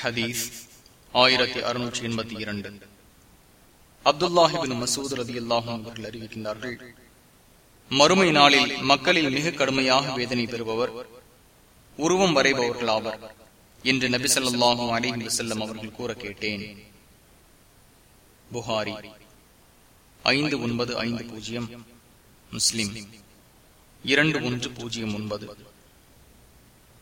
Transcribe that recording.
ஹதீஸ் ஆயிரத்தி அறுநூற்றி எண்பத்தி இரண்டு. அப்துல்லாஹிபின் மசூத் ரதி அல்லாஹும் அவர்கள் அறிவிக்கின்றார்கள் மறுமை நாளில் மக்களில் மிக கடுமையாக வேதனை பெறுபவர் உருவம் வரைபவர்கள் ஆவர் என்று நபி சொல்லாஹும் அலிஹி செல்லம் அவர்கள் கூற கேட்டேன். புகாரி ஐந்து ஒன்பது ஐந்து பூஜ்ஜியம் முஸ்லிம் இரண்டு ஒன்று பூஜ்ஜியம் ஒன்பது.